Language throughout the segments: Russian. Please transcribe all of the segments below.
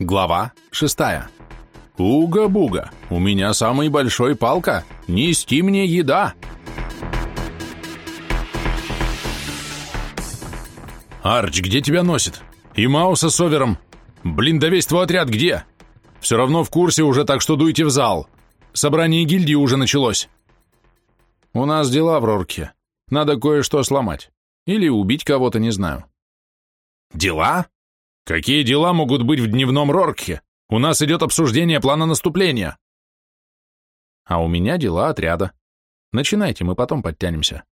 Глава шестая. Уга-буга, у меня самый большой палка, нести мне еда. Арч, где тебя носит? И Мауса с Овером. Блин, да весь твой отряд где? Все равно в курсе уже, так что дуйте в зал. Собрание гильдии уже началось. У нас дела в Рорке. Надо кое-что сломать. Или убить кого-то, не знаю. Дела? Какие дела могут быть в дневном Роркхе? У нас идет обсуждение плана наступления. А у меня дела отряда. Начинайте, мы потом подтянемся.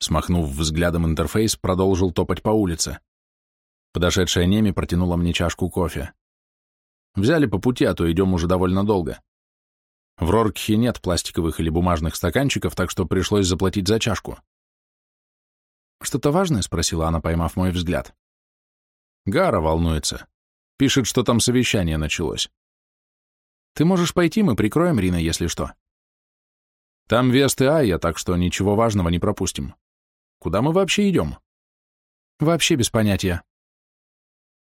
Смахнув взглядом интерфейс, продолжил топать по улице. Подошедшая Неми протянула мне чашку кофе. Взяли по пути, а то идем уже довольно долго. В Роркхе нет пластиковых или бумажных стаканчиков, так что пришлось заплатить за чашку. «Что-то важное?» — спросила она, поймав мой взгляд. Гара волнуется. Пишет, что там совещание началось. Ты можешь пойти, мы прикроем Рина, если что. Там Вест и Айя, так что ничего важного не пропустим. Куда мы вообще идем? Вообще без понятия.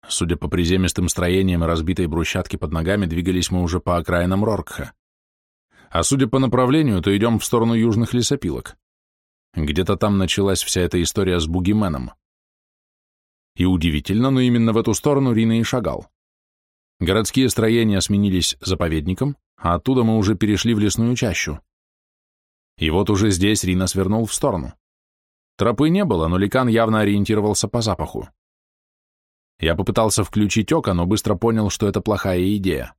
Судя по приземистым строениям и разбитой брусчатке под ногами, двигались мы уже по окраинам Роркха. А судя по направлению, то идем в сторону южных лесопилок. Где-то там началась вся эта история с Бугименом. И удивительно, но именно в эту сторону Рина и шагал. Городские строения сменились заповедником, а оттуда мы уже перешли в лесную чащу. И вот уже здесь Рина свернул в сторону. Тропы не было, но Ликан явно ориентировался по запаху. Я попытался включить око, но быстро понял, что это плохая идея.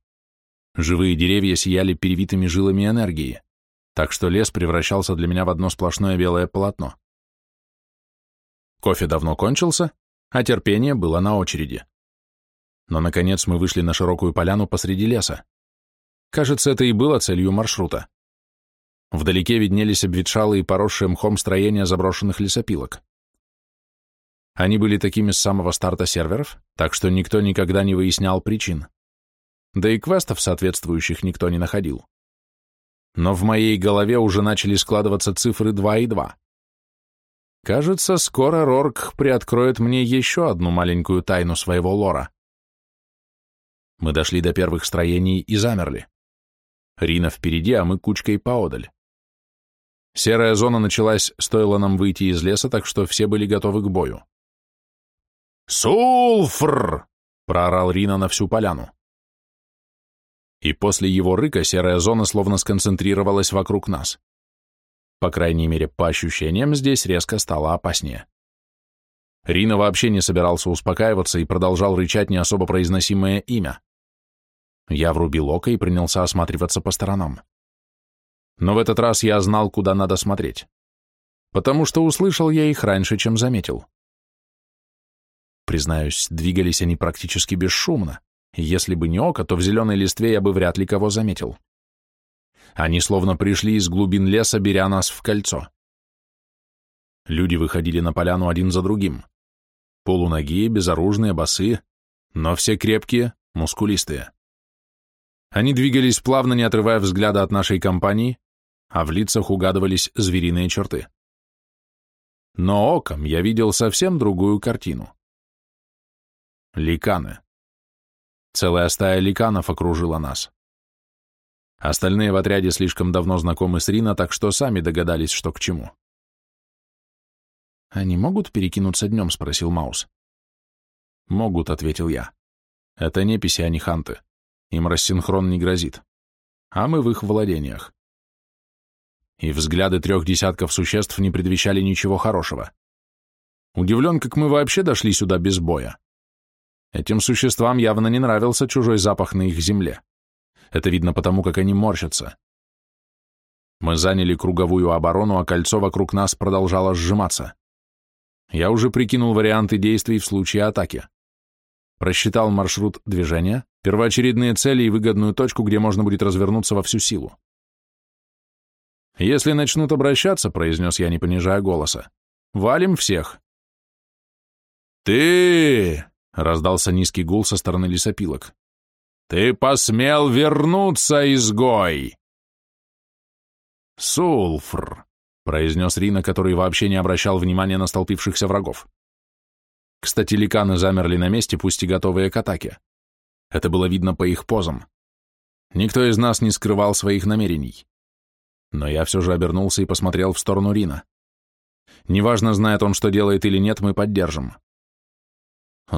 Живые деревья сияли перевитыми жилами энергии, так что лес превращался для меня в одно сплошное белое полотно. Кофе давно кончился, а терпение было на очереди. Но, наконец, мы вышли на широкую поляну посреди леса. Кажется, это и было целью маршрута. Вдалеке виднелись обветшалые поросшие мхом строения заброшенных лесопилок. Они были такими с самого старта серверов, так что никто никогда не выяснял причин. Да и квестов соответствующих никто не находил. Но в моей голове уже начали складываться цифры 2 и 2. Кажется, скоро Рорк приоткроет мне еще одну маленькую тайну своего лора. Мы дошли до первых строений и замерли. Рина впереди, а мы кучкой поодаль. Серая зона началась, стоило нам выйти из леса, так что все были готовы к бою. «Сулфр!» — проорал Рина на всю поляну. И после его рыка серая зона словно сконцентрировалась вокруг нас. По крайней мере, по ощущениям, здесь резко стало опаснее. Рина вообще не собирался успокаиваться и продолжал рычать не особо произносимое имя. Я врубил око и принялся осматриваться по сторонам. Но в этот раз я знал, куда надо смотреть. Потому что услышал я их раньше, чем заметил. Признаюсь, двигались они практически бесшумно. Если бы не око, то в зеленой листве я бы вряд ли кого заметил. Они словно пришли из глубин леса, беря нас в кольцо. Люди выходили на поляну один за другим. Полуногие, безоружные, босые, но все крепкие, мускулистые. Они двигались плавно, не отрывая взгляда от нашей компании, а в лицах угадывались звериные черты. Но оком я видел совсем другую картину. Ликаны. Целая стая ликанов окружила нас. Остальные в отряде слишком давно знакомы с Рина, так что сами догадались, что к чему. «Они могут перекинуться днем?» — спросил Маус. «Могут», — ответил я. «Это неписи, а не ханты. Им рассинхрон не грозит. А мы в их владениях». И взгляды трех десятков существ не предвещали ничего хорошего. Удивлен, как мы вообще дошли сюда без боя. Этим существам явно не нравился чужой запах на их земле. Это видно потому, как они морщатся. Мы заняли круговую оборону, а кольцо вокруг нас продолжало сжиматься. Я уже прикинул варианты действий в случае атаки. Просчитал маршрут движения, первоочередные цели и выгодную точку, где можно будет развернуться во всю силу. «Если начнут обращаться», — произнес я, не понижая голоса, — «валим всех». «Ты!» — раздался низкий гул со стороны лесопилок. «Ты посмел вернуться, изгой!» «Сулфр», — произнес Рина, который вообще не обращал внимания на столпившихся врагов. Кстати, ликаны замерли на месте, пусть и готовые к атаке. Это было видно по их позам. Никто из нас не скрывал своих намерений. Но я все же обернулся и посмотрел в сторону Рина. Неважно, знает он, что делает или нет, мы поддержим.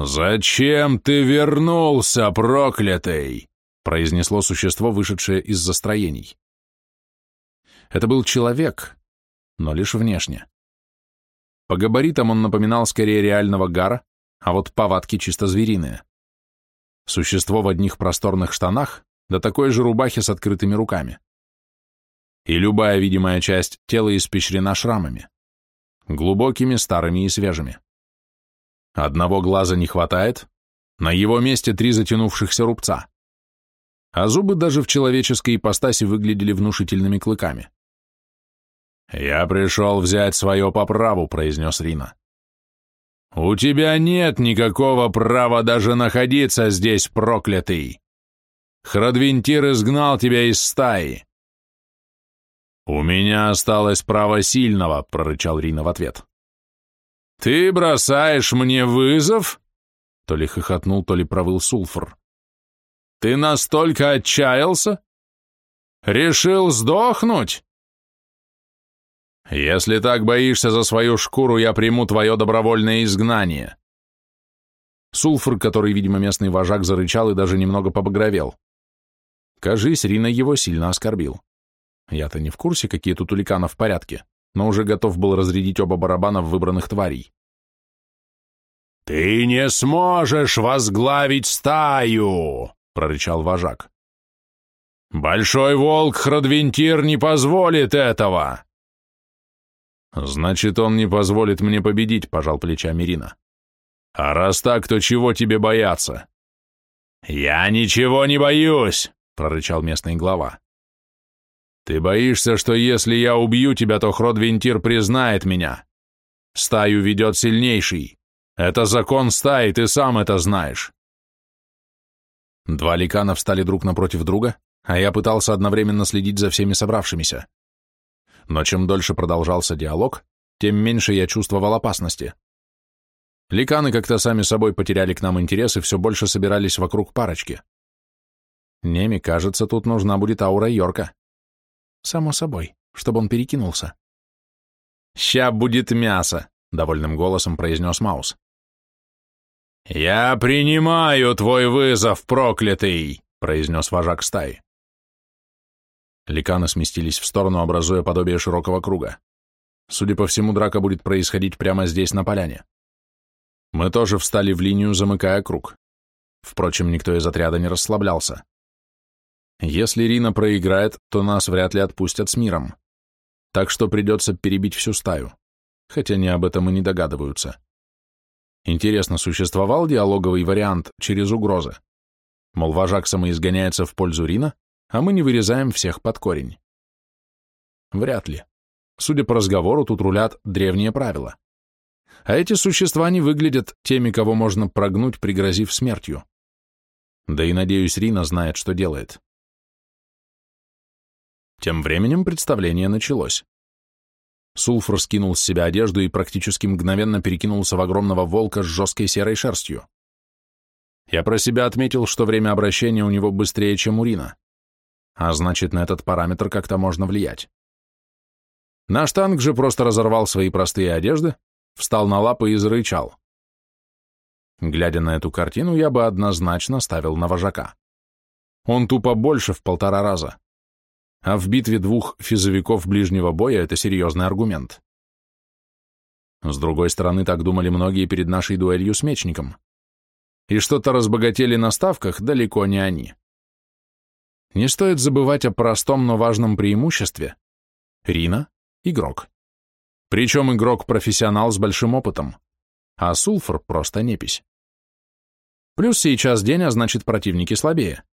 «Зачем ты вернулся, проклятый?» произнесло существо, вышедшее из застроений. Это был человек, но лишь внешне. По габаритам он напоминал скорее реального гара, а вот повадки чисто звериные. Существо в одних просторных штанах, да такой же рубахе с открытыми руками. И любая видимая часть тела испещрена шрамами. Глубокими, старыми и свежими. Одного глаза не хватает, на его месте три затянувшихся рубца а зубы даже в человеческой ипостаси выглядели внушительными клыками. «Я пришел взять свое по праву», — произнес Рина. «У тебя нет никакого права даже находиться здесь, проклятый! Храдвинтир изгнал тебя из стаи!» «У меня осталось право сильного», — прорычал Рина в ответ. «Ты бросаешь мне вызов?» То ли хохотнул, то ли провыл Сулфур. Ты настолько отчаялся? Решил сдохнуть? Если так боишься за свою шкуру, я приму твое добровольное изгнание. Сулфур, который, видимо, местный вожак, зарычал и даже немного побагровел. Кажись, Рина его сильно оскорбил. Я-то не в курсе, какие тут у ликанов в порядке, но уже готов был разрядить оба барабана в выбранных тварей. «Ты не сможешь возглавить стаю!» прорычал вожак. «Большой волк Храдвентир не позволит этого!» «Значит, он не позволит мне победить», — пожал плечами Рина. «А раз так, то чего тебе бояться?» «Я ничего не боюсь», — прорычал местный глава. «Ты боишься, что если я убью тебя, то Хродвентир признает меня. Стаю ведет сильнейший. Это закон стаи, ты сам это знаешь. Два ликана встали друг напротив друга, а я пытался одновременно следить за всеми собравшимися. Но чем дольше продолжался диалог, тем меньше я чувствовал опасности. Ликаны как-то сами собой потеряли к нам интерес и все больше собирались вокруг парочки. Неми, кажется, тут нужна будет аура Йорка. Само собой, чтобы он перекинулся. «Ща будет мясо», — довольным голосом произнес Маус. «Я принимаю твой вызов, проклятый!» — произнес вожак стаи. Ликаны сместились в сторону, образуя подобие широкого круга. Судя по всему, драка будет происходить прямо здесь, на поляне. Мы тоже встали в линию, замыкая круг. Впрочем, никто из отряда не расслаблялся. Если Рина проиграет, то нас вряд ли отпустят с миром. Так что придется перебить всю стаю. Хотя они об этом и не догадываются. Интересно, существовал диалоговый вариант через угрозы? Мол, вожак самоизгоняется в пользу Рина, а мы не вырезаем всех под корень. Вряд ли. Судя по разговору, тут рулят древние правила. А эти существа не выглядят теми, кого можно прогнуть, пригрозив смертью. Да и, надеюсь, Рина знает, что делает. Тем временем представление началось. Сулфур скинул с себя одежду и практически мгновенно перекинулся в огромного волка с жесткой серой шерстью. Я про себя отметил, что время обращения у него быстрее, чем у Рина. А значит, на этот параметр как-то можно влиять. Наш танк же просто разорвал свои простые одежды, встал на лапы и зарычал. Глядя на эту картину, я бы однозначно ставил на вожака. Он тупо больше в полтора раза а в битве двух физовиков ближнего боя это серьезный аргумент. С другой стороны, так думали многие перед нашей дуэлью с мечником. И что-то разбогатели на ставках далеко не они. Не стоит забывать о простом, но важном преимуществе. Рина — игрок. Причем игрок-профессионал с большим опытом, а Сулфор — просто непись. Плюс сейчас день, а значит противники слабее.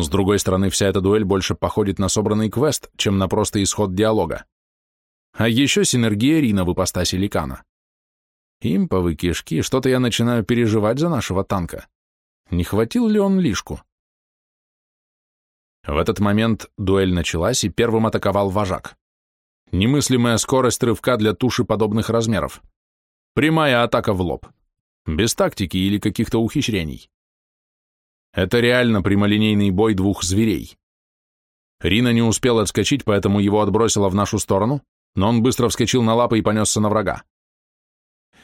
С другой стороны, вся эта дуэль больше походит на собранный квест, чем на просто исход диалога. А еще синергия Рина в ипостаси Ликана. Имповы кишки, что-то я начинаю переживать за нашего танка. Не хватил ли он лишку? В этот момент дуэль началась, и первым атаковал вожак. Немыслимая скорость рывка для туши подобных размеров. Прямая атака в лоб. без тактики или каких-то ухищрений. Это реально прямолинейный бой двух зверей. Рина не успел отскочить, поэтому его отбросило в нашу сторону, но он быстро вскочил на лапы и понесся на врага.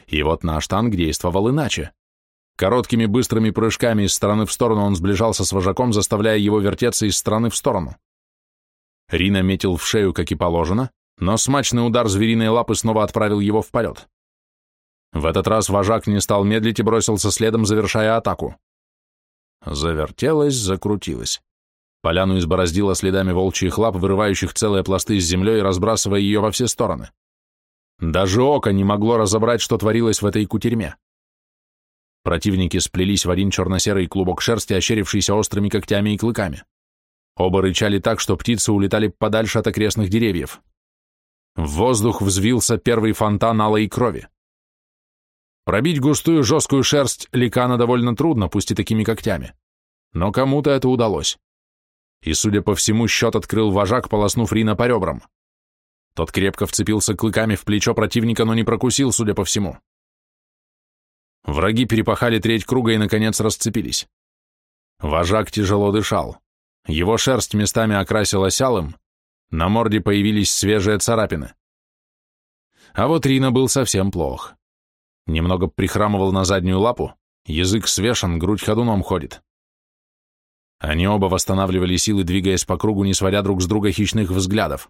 И вот наш танк действовал иначе. Короткими быстрыми прыжками из стороны в сторону он сближался с вожаком, заставляя его вертеться из стороны в сторону. Рина метил в шею, как и положено, но смачный удар звериной лапы снова отправил его в полет. В этот раз вожак не стал медлить и бросился следом, завершая атаку. Завертелось, закрутилось. Поляну избороздило следами волчьих лап, вырывающих целые пласты с землей и разбрасывая ее во все стороны. Даже око не могло разобрать, что творилось в этой кутерьме. Противники сплелись в один черно-серый клубок шерсти, ощерившийся острыми когтями и клыками. Оба рычали так, что птицы улетали подальше от окрестных деревьев. В воздух взвился первый фонтан алой крови. Пробить густую жесткую шерсть ликана довольно трудно, пусть и такими когтями. Но кому-то это удалось. И, судя по всему, счет открыл вожак, полоснув Рина по ребрам. Тот крепко вцепился клыками в плечо противника, но не прокусил, судя по всему. Враги перепахали треть круга и, наконец, расцепились. Вожак тяжело дышал. Его шерсть местами окрасилась алым, на морде появились свежие царапины. А вот Рина был совсем плох. Немного прихрамывал на заднюю лапу, язык свешен, грудь ходуном ходит. Они оба восстанавливали силы, двигаясь по кругу, не сводя друг с друга хищных взглядов.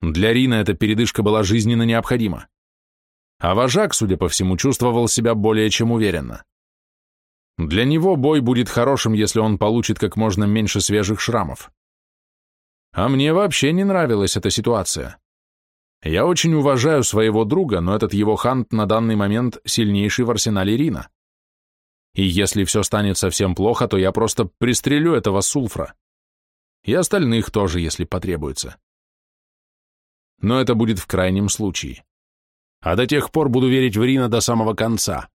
Для Рина эта передышка была жизненно необходима. А вожак, судя по всему, чувствовал себя более чем уверенно. Для него бой будет хорошим, если он получит как можно меньше свежих шрамов. А мне вообще не нравилась эта ситуация. Я очень уважаю своего друга, но этот его хант на данный момент сильнейший в арсенале Рина. И если все станет совсем плохо, то я просто пристрелю этого сульфра. И остальных тоже, если потребуется. Но это будет в крайнем случае. А до тех пор буду верить в Рина до самого конца.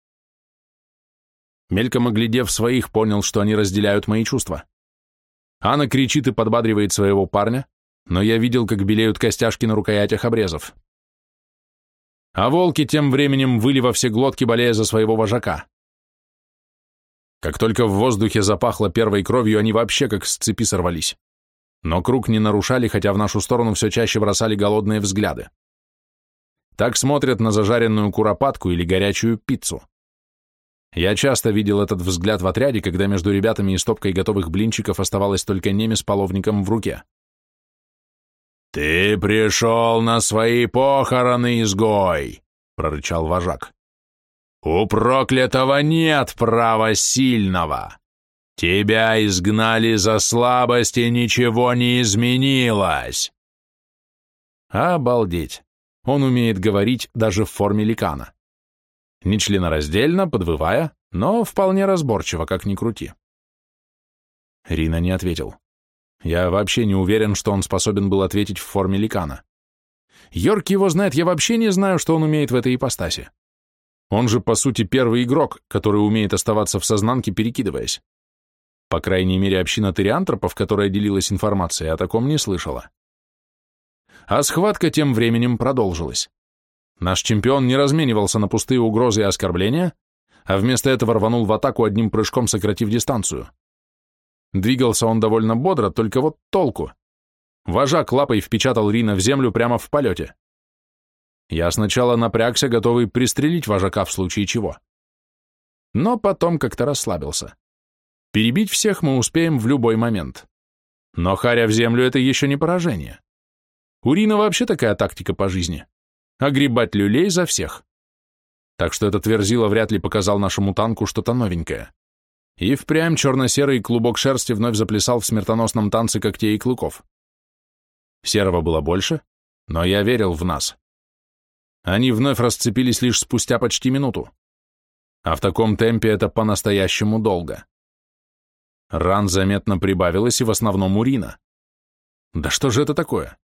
Мельком оглядев своих, понял, что они разделяют мои чувства. Анна кричит и подбадривает своего парня, но я видел, как белеют костяшки на рукоятях обрезов. А волки тем временем выли во все глотки, болея за своего вожака. Как только в воздухе запахло первой кровью, они вообще как с цепи сорвались. Но круг не нарушали, хотя в нашу сторону все чаще бросали голодные взгляды. Так смотрят на зажаренную куропатку или горячую пиццу. Я часто видел этот взгляд в отряде, когда между ребятами и стопкой готовых блинчиков оставалось только немец с половником в руке. «Ты пришел на свои похороны, изгой!» — прорычал вожак. «У проклятого нет права сильного! Тебя изгнали за слабость, и ничего не изменилось!» Обалдеть! Он умеет говорить даже в форме ликана нечленораздельно, подвывая, но вполне разборчиво, как ни крути. Рина не ответил. Я вообще не уверен, что он способен был ответить в форме ликана. Йорк его знает, я вообще не знаю, что он умеет в этой ипостаси. Он же, по сути, первый игрок, который умеет оставаться в сознанке, перекидываясь. По крайней мере, община териантропов, которая делилась информацией, о таком не слышала. А схватка тем временем продолжилась. Наш чемпион не разменивался на пустые угрозы и оскорбления, а вместо этого рванул в атаку одним прыжком, сократив дистанцию. Двигался он довольно бодро, только вот толку. Вожак лапой впечатал Рина в землю прямо в полете. Я сначала напрягся, готовый пристрелить вожака в случае чего. Но потом как-то расслабился. Перебить всех мы успеем в любой момент. Но харя в землю — это еще не поражение. У Рина вообще такая тактика по жизни огребать люлей за всех. Так что этот верзила вряд ли показал нашему танку что-то новенькое. И впрямь черно-серый клубок шерсти вновь заплясал в смертоносном танце когтей и клыков. Серого было больше, но я верил в нас. Они вновь расцепились лишь спустя почти минуту. А в таком темпе это по-настоящему долго. Ран заметно прибавилось и в основном урина. Да что же это такое?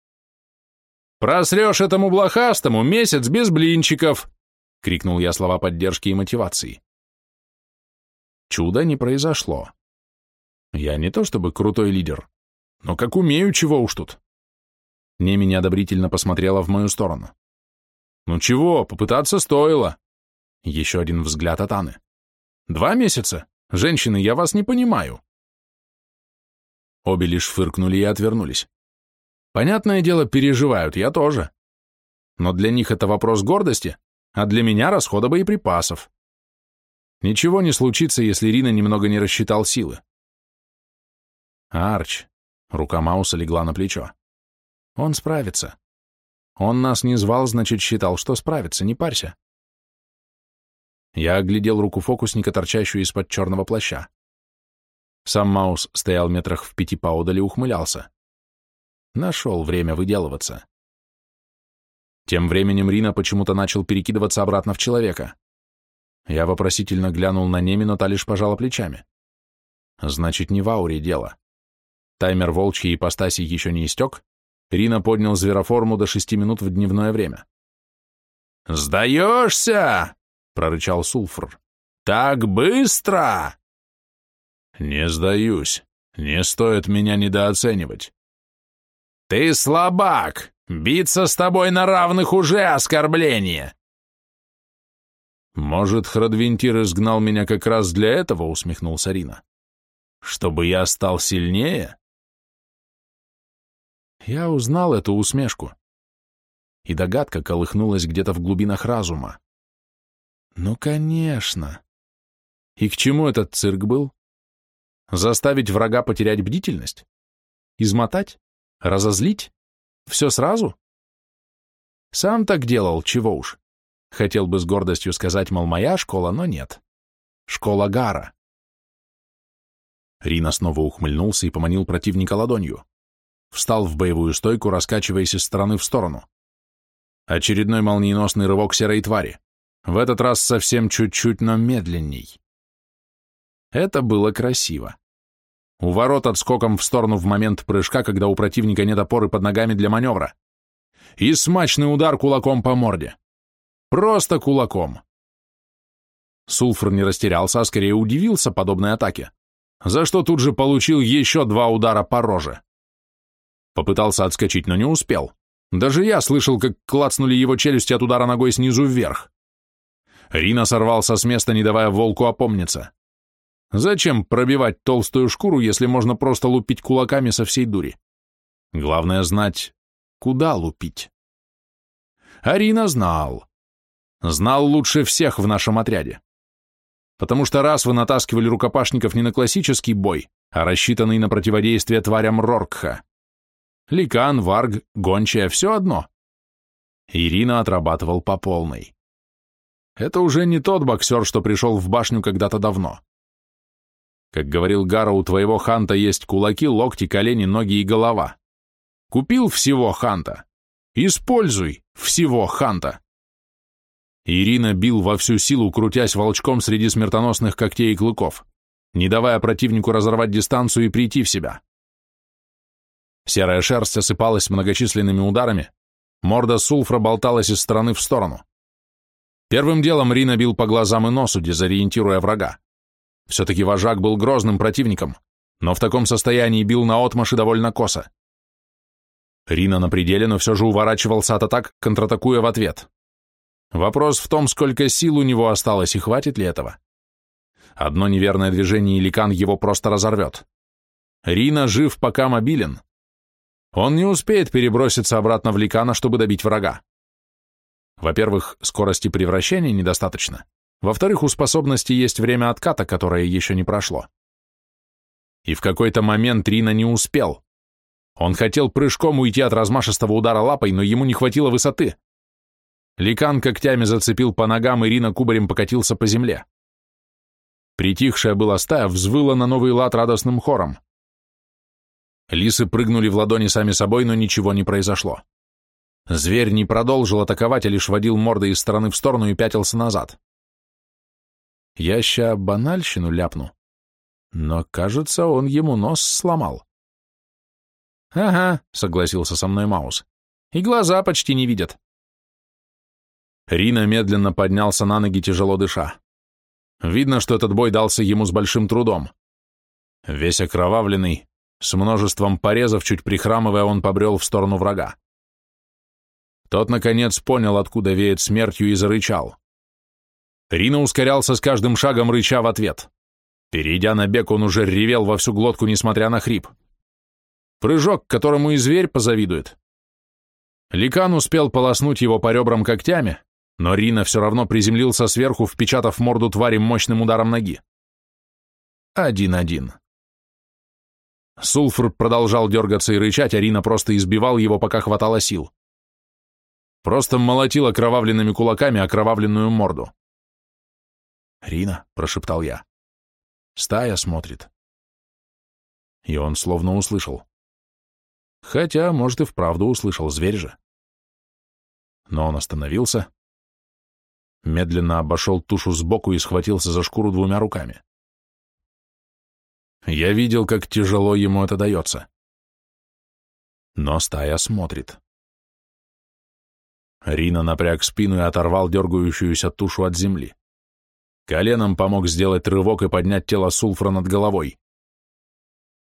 «Просрешь этому блохастому месяц без блинчиков!» — крикнул я слова поддержки и мотивации. Чуда не произошло. Я не то чтобы крутой лидер, но как умею, чего уж тут. Неми неодобрительно посмотрела в мою сторону. Ну чего, попытаться стоило. Еще один взгляд от Анны. «Два месяца? Женщины, я вас не понимаю». Обе лишь фыркнули и отвернулись. Понятное дело, переживают, я тоже. Но для них это вопрос гордости, а для меня расхода боеприпасов. Ничего не случится, если Рина немного не рассчитал силы. Арч. Рука Мауса легла на плечо. Он справится. Он нас не звал, значит, считал, что справится, не парься. Я оглядел руку фокусника, торчащую из-под черного плаща. Сам Маус стоял метрах в пяти поодаль и ухмылялся. Нашел время выделываться. Тем временем Рина почему-то начал перекидываться обратно в человека. Я вопросительно глянул на Неми, но та лишь пожала плечами. Значит, не в ауре дело. Таймер волчьей ипостаси еще не истек. Рина поднял звероформу до шести минут в дневное время. «Сдаешься!» — прорычал Сулфр. «Так быстро!» «Не сдаюсь. Не стоит меня недооценивать». «Ты слабак! Биться с тобой на равных уже оскорбление!» «Может, Храдвентир изгнал меня как раз для этого?» — усмехнулся Рина. «Чтобы я стал сильнее?» Я узнал эту усмешку, и догадка колыхнулась где-то в глубинах разума. «Ну, конечно!» И к чему этот цирк был? Заставить врага потерять бдительность? Измотать? Разозлить? Все сразу? Сам так делал, чего уж. Хотел бы с гордостью сказать, мол, моя школа, но нет. Школа Гара. Рина снова ухмыльнулся и поманил противника ладонью. Встал в боевую стойку, раскачиваясь из стороны в сторону. Очередной молниеносный рывок серой твари. В этот раз совсем чуть-чуть, но медленней. Это было красиво. У ворот отскоком в сторону в момент прыжка, когда у противника нет опоры под ногами для маневра. И смачный удар кулаком по морде. Просто кулаком. Сулфр не растерялся, а скорее удивился подобной атаке, за что тут же получил еще два удара по роже. Попытался отскочить, но не успел. Даже я слышал, как клацнули его челюсти от удара ногой снизу вверх. Рина сорвался с места, не давая волку опомниться. Зачем пробивать толстую шкуру, если можно просто лупить кулаками со всей дури? Главное знать, куда лупить. Арина знал. Знал лучше всех в нашем отряде. Потому что раз вы натаскивали рукопашников не на классический бой, а рассчитанный на противодействие тварям Роркха. Ликан, Варг, Гончая — все одно. Ирина отрабатывал по полной. Это уже не тот боксер, что пришел в башню когда-то давно. Как говорил Гара, у твоего ханта есть кулаки, локти, колени, ноги и голова. Купил всего ханта. Используй всего ханта. Ирина бил во всю силу, крутясь волчком среди смертоносных когтей и клыков, не давая противнику разорвать дистанцию и прийти в себя. Серая шерсть осыпалась многочисленными ударами, морда сульфра болталась из стороны в сторону. Первым делом Рина бил по глазам и носу, дезориентируя врага. Все-таки вожак был грозным противником, но в таком состоянии бил наотмашь и довольно косо. Рина на пределе, но все же уворачивался от атак, контратакуя в ответ. Вопрос в том, сколько сил у него осталось и хватит ли этого. Одно неверное движение, и Ликан его просто разорвет. Рина жив, пока мобилен. Он не успеет переброситься обратно в Ликана, чтобы добить врага. Во-первых, скорости превращения недостаточно. Во-вторых, у способности есть время отката, которое еще не прошло. И в какой-то момент Рина не успел. Он хотел прыжком уйти от размашистого удара лапой, но ему не хватило высоты. Ликан когтями зацепил по ногам, и Рина кубарем покатился по земле. Притихшая была стая взвыла на новый лад радостным хором. Лисы прыгнули в ладони сами собой, но ничего не произошло. Зверь не продолжил атаковать, а лишь водил мордой из стороны в сторону и пятился назад. Я ща банальщину ляпну. Но, кажется, он ему нос сломал. «Ага», — согласился со мной Маус. «И глаза почти не видят». Рина медленно поднялся на ноги, тяжело дыша. Видно, что этот бой дался ему с большим трудом. Весь окровавленный, с множеством порезов, чуть прихрамывая, он побрел в сторону врага. Тот, наконец, понял, откуда веет смертью, и зарычал. Рина ускорялся с каждым шагом, рыча в ответ. Перейдя на бег, он уже ревел во всю глотку, несмотря на хрип. Прыжок, которому и зверь позавидует. Ликан успел полоснуть его по ребрам когтями, но Рина все равно приземлился сверху, впечатав морду твари мощным ударом ноги. Один-один. Сулфур продолжал дергаться и рычать, а Рина просто избивал его, пока хватало сил. Просто молотил окровавленными кулаками окровавленную морду. «Рина», — прошептал я, — «стая смотрит». И он словно услышал. Хотя, может, и вправду услышал, зверь же. Но он остановился, медленно обошел тушу сбоку и схватился за шкуру двумя руками. Я видел, как тяжело ему это дается. Но стая смотрит. Рина напряг спину и оторвал дергающуюся тушу от земли. Коленом помог сделать рывок и поднять тело Сулфра над головой.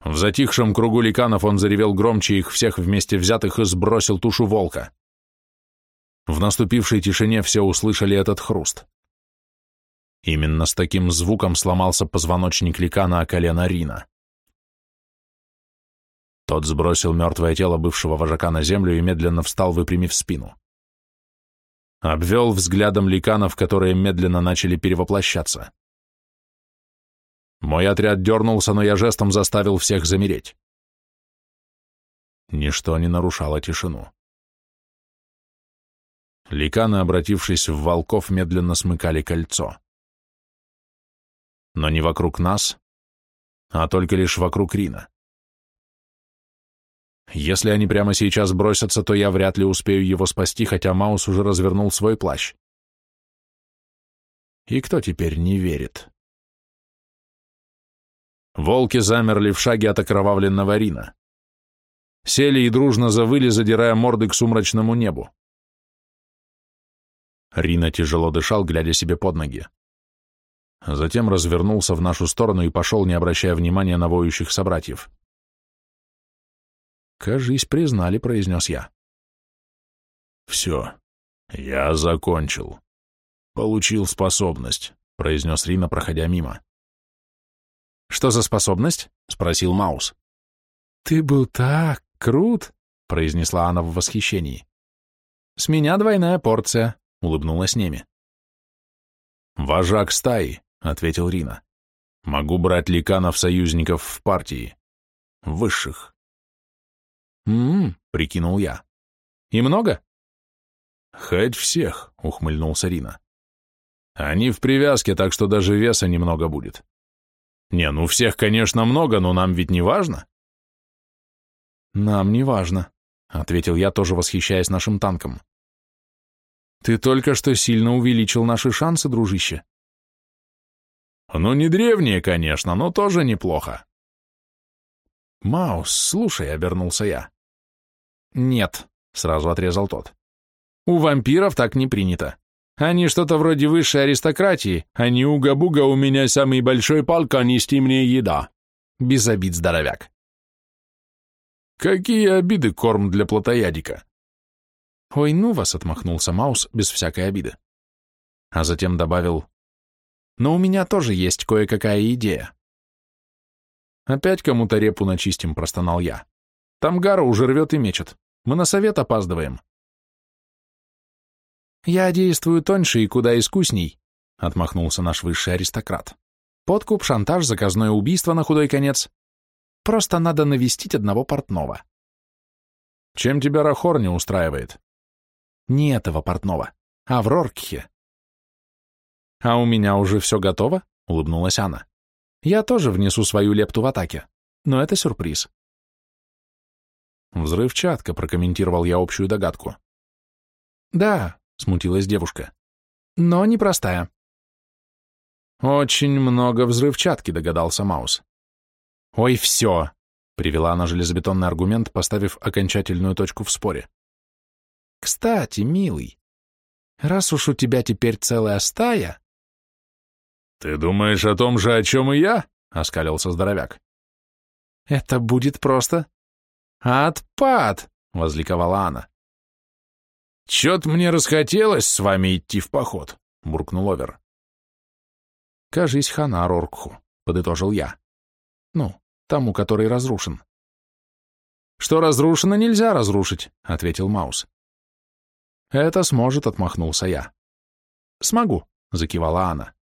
В затихшем кругу ликанов он заревел громче их всех вместе взятых и сбросил тушу волка. В наступившей тишине все услышали этот хруст. Именно с таким звуком сломался позвоночник ликана о колено Рина. Тот сбросил мертвое тело бывшего вожака на землю и медленно встал, выпрямив спину. Обвел взглядом ликанов, которые медленно начали перевоплощаться. Мой отряд дернулся, но я жестом заставил всех замереть. Ничто не нарушало тишину. Ликаны, обратившись в волков, медленно смыкали кольцо. Но не вокруг нас, а только лишь вокруг Рина. Если они прямо сейчас бросятся, то я вряд ли успею его спасти, хотя Маус уже развернул свой плащ. И кто теперь не верит? Волки замерли в шаге от окровавленного Рина. Сели и дружно завыли, задирая морды к сумрачному небу. Рина тяжело дышал, глядя себе под ноги. Затем развернулся в нашу сторону и пошел, не обращая внимания на воющих собратьев. «Кажись, признали», — произнес я. «Все, я закончил. Получил способность», — произнес Рина, проходя мимо. «Что за способность?» — спросил Маус. «Ты был так крут!» — произнесла она в восхищении. «С меня двойная порция», — улыбнулась Неми. «Вожак стаи», — ответил Рина. «Могу брать ликанов-союзников в партии. Высших». «М-м-м», прикинул я. «И много?» «Хоть всех», — ухмыльнулся Рина. «Они в привязке, так что даже веса немного будет. Не, ну всех, конечно, много, но нам ведь не важно. Нам не важно, ответил я, тоже восхищаясь нашим танком. Ты только что сильно увеличил наши шансы, дружище. Ну, не древние, конечно, но тоже неплохо. Маус, слушай, обернулся я. Нет, сразу отрезал тот. У вампиров так не принято. Они что-то вроде высшей аристократии, а не уга-буга у меня самый большой палка нести мне еда. Без обид, здоровяк. Какие обиды корм для плотоядика? Ой, ну вас, отмахнулся Маус без всякой обиды. А затем добавил, но у меня тоже есть кое-какая идея. Опять кому-то репу начистим, простонал я. Там Гара уже рвет и мечет. Мы на совет опаздываем. «Я действую тоньше и куда искусней», — отмахнулся наш высший аристократ. «Подкуп, шантаж, заказное убийство на худой конец. Просто надо навестить одного портного». «Чем тебя Рахор не устраивает?» «Не этого портного, а в Роркхе». «А у меня уже все готово?» — улыбнулась Анна. «Я тоже внесу свою лепту в атаке, но это сюрприз». «Взрывчатка», — прокомментировал я общую догадку. «Да, — смутилась девушка. «Но непростая». «Очень много взрывчатки», — догадался Маус. «Ой, все!» — привела она железобетонный аргумент, поставив окончательную точку в споре. «Кстати, милый, раз уж у тебя теперь целая стая...» «Ты думаешь о том же, о чем и я?» — оскалился здоровяк. «Это будет просто...» «Отпад!» — возликовала она. «Чё-то мне расхотелось с вами идти в поход», — буркнул Овер. Кажись, хана Роркху, подытожил я. Ну, тому, который разрушен. Что разрушено, нельзя разрушить, ответил Маус. Это сможет, отмахнулся я. Смогу, закивала она.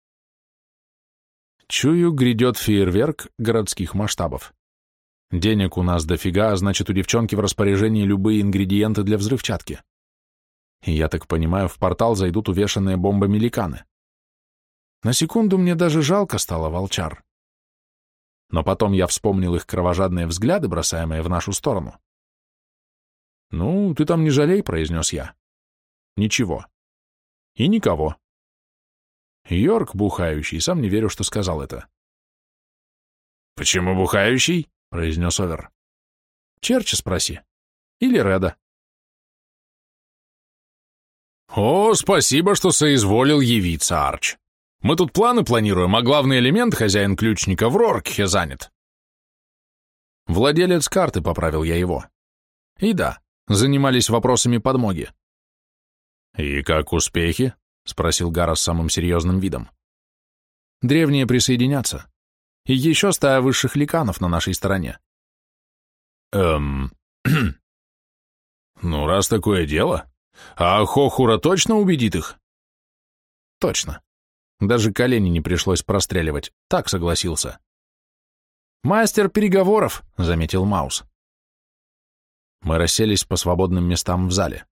Чую, грядет фейерверк городских масштабов. Денег у нас дофига, а значит, у девчонки в распоряжении любые ингредиенты для взрывчатки. И я так понимаю, в портал зайдут увешанные бомбами ликаны. На секунду мне даже жалко стало волчар. Но потом я вспомнил их кровожадные взгляды, бросаемые в нашу сторону. «Ну, ты там не жалей», — произнес я. «Ничего. И никого». Йорк, бухающий, сам не верю, что сказал это. «Почему бухающий?» — произнес Овер. «Черча спроси. Или Реда». «О, спасибо, что соизволил явиться, Арч. Мы тут планы планируем, а главный элемент, хозяин ключника, в Роркхе занят». Владелец карты, поправил я его. И да, занимались вопросами подмоги. «И как успехи?» — спросил Гара с самым серьезным видом. «Древние присоединятся. И еще стая высших ликанов на нашей стороне». «Эм... ну, раз такое дело, а Хохура точно убедит их? Точно. Даже колени не пришлось простреливать. Так согласился. Мастер переговоров, заметил Маус. Мы расселись по свободным местам в зале.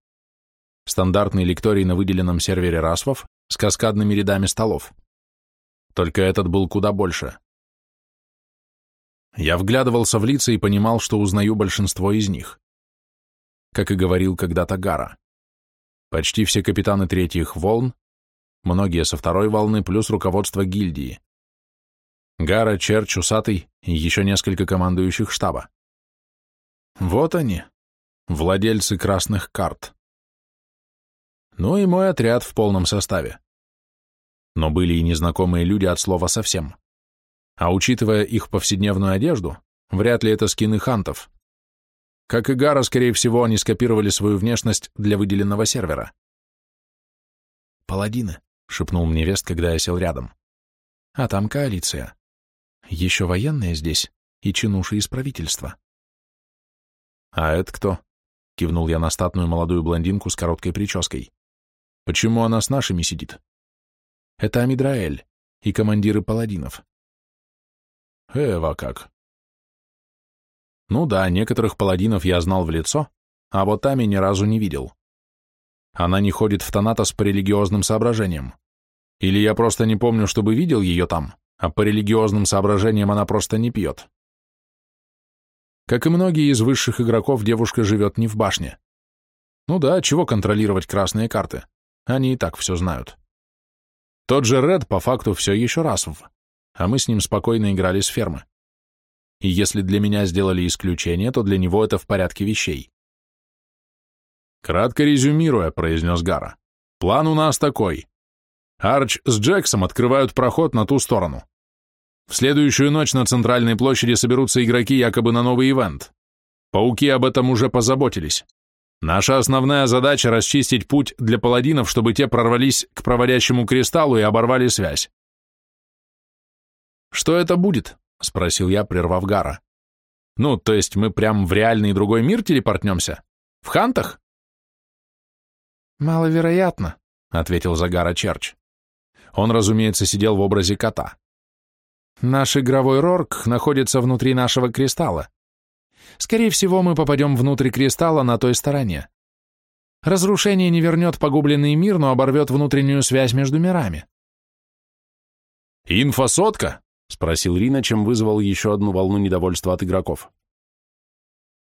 Стандартный лекторий на выделенном сервере расвов с каскадными рядами столов. Только этот был куда больше. Я вглядывался в лица и понимал, что узнаю большинство из них. Как и говорил когда-то Гара. Почти все капитаны третьих волн, многие со второй волны, плюс руководство гильдии. Гара, Черч, Усатый и еще несколько командующих штаба. Вот они, владельцы красных карт. Ну и мой отряд в полном составе. Но были и незнакомые люди от слова совсем. А учитывая их повседневную одежду, вряд ли это скины хантов. Как и Гара, скорее всего, они скопировали свою внешность для выделенного сервера. «Паладины», — шепнул мне Вест, когда я сел рядом. «А там коалиция. Еще военные здесь и чинуши из правительства». «А это кто?» — кивнул я на статную молодую блондинку с короткой прической. «Почему она с нашими сидит?» «Это Амидраэль и командиры паладинов». «Эва как?» Ну да, некоторых паладинов я знал в лицо, а вот Ами ни разу не видел. Она не ходит в Танатос по религиозным соображениям. Или я просто не помню, чтобы видел ее там, а по религиозным соображениям она просто не пьет. Как и многие из высших игроков, девушка живет не в башне. Ну да, чего контролировать красные карты? Они и так все знают. Тот же Ред по факту все еще раз в, а мы с ним спокойно играли с фермы и если для меня сделали исключение, то для него это в порядке вещей. «Кратко резюмируя», — произнес Гара, — «план у нас такой. Арч с Джексом открывают проход на ту сторону. В следующую ночь на центральной площади соберутся игроки якобы на новый ивент. Пауки об этом уже позаботились. Наша основная задача — расчистить путь для паладинов, чтобы те прорвались к проводящему кристаллу и оборвали связь. «Что это будет?» — спросил я, прервав Гара. «Ну, то есть мы прям в реальный другой мир телепортнемся? В хантах?» «Маловероятно», — ответил Загара Черч. Он, разумеется, сидел в образе кота. «Наш игровой рорк находится внутри нашего кристалла. Скорее всего, мы попадем внутрь кристалла на той стороне. Разрушение не вернет погубленный мир, но оборвет внутреннюю связь между мирами». «Инфосотка?» — спросил Рина, чем вызвал еще одну волну недовольства от игроков.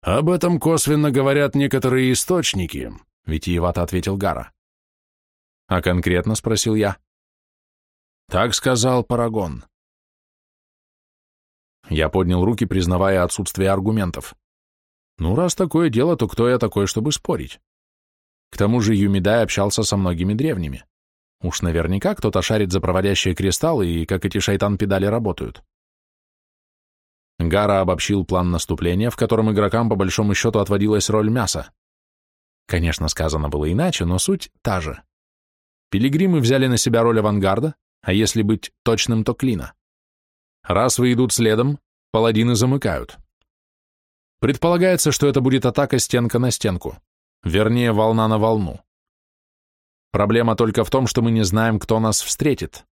«Об этом косвенно говорят некоторые источники», — витиевато ответил Гара. «А конкретно?» — спросил я. «Так сказал Парагон». Я поднял руки, признавая отсутствие аргументов. Ну, раз такое дело, то кто я такой, чтобы спорить? К тому же Юмидай общался со многими древними. Уж наверняка кто-то шарит за проводящие кристаллы и как эти шайтан-педали работают. Гара обобщил план наступления, в котором игрокам по большому счету отводилась роль мяса. Конечно, сказано было иначе, но суть та же. Пилигримы взяли на себя роль авангарда, а если быть точным, то клина. Раз вы идут следом, паладины замыкают. Предполагается, что это будет атака стенка на стенку, вернее, волна на волну. Проблема только в том, что мы не знаем, кто нас встретит.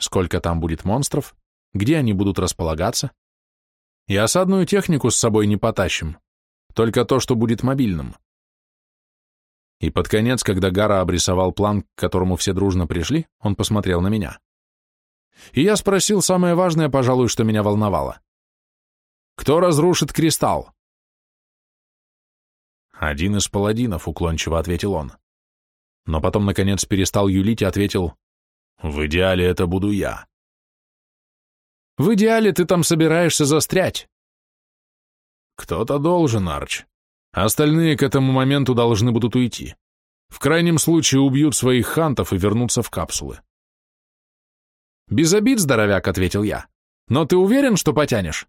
Сколько там будет монстров, где они будут располагаться. И осадную технику с собой не потащим, только то, что будет мобильным. И под конец, когда Гара обрисовал план, к которому все дружно пришли, он посмотрел на меня. И я спросил самое важное, пожалуй, что меня волновало. «Кто разрушит кристалл?» «Один из паладинов», — уклончиво ответил он но потом, наконец, перестал юлить и ответил, «В идеале это буду я». «В идеале ты там собираешься застрять». «Кто-то должен, Арч. Остальные к этому моменту должны будут уйти. В крайнем случае убьют своих хантов и вернутся в капсулы». «Без обид, здоровяк», — ответил я. «Но ты уверен, что потянешь?»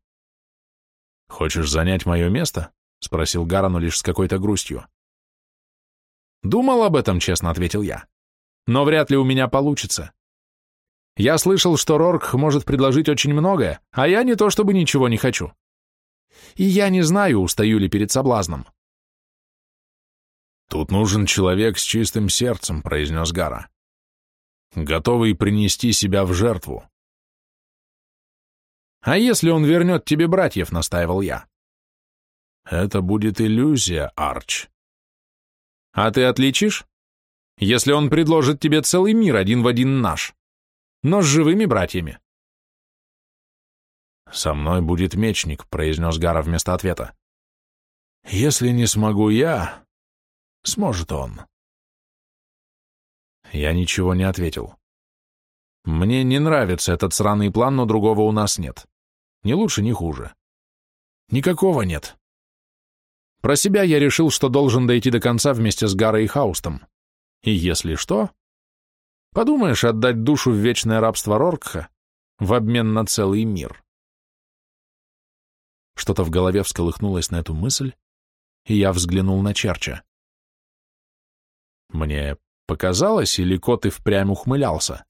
«Хочешь занять мое место?» — спросил Гарану лишь с какой-то грустью. Думал об этом, честно ответил я. Но вряд ли у меня получится. Я слышал, что Рорк может предложить очень многое, а я не то чтобы ничего не хочу. И я не знаю, устаю ли перед соблазном. «Тут нужен человек с чистым сердцем», — произнес Гара. «Готовый принести себя в жертву». «А если он вернет тебе братьев?» — настаивал я. «Это будет иллюзия, Арч. А ты отличишь? Если он предложит тебе целый мир один в один наш, но с живыми братьями. «Со мной будет мечник», — произнес Гара вместо ответа. «Если не смогу я, сможет он». Я ничего не ответил. Мне не нравится этот сраный план, но другого у нас нет. Ни лучше, ни хуже. Никакого нет. Про себя я решил, что должен дойти до конца вместе с Гарой и Хаустом. И если что... Подумаешь, отдать душу в вечное рабство Роркха в обмен на целый мир. Что-то в голове всколыхнулось на эту мысль, и я взглянул на Черча. Мне показалось, или кот и впрямь ухмылялся?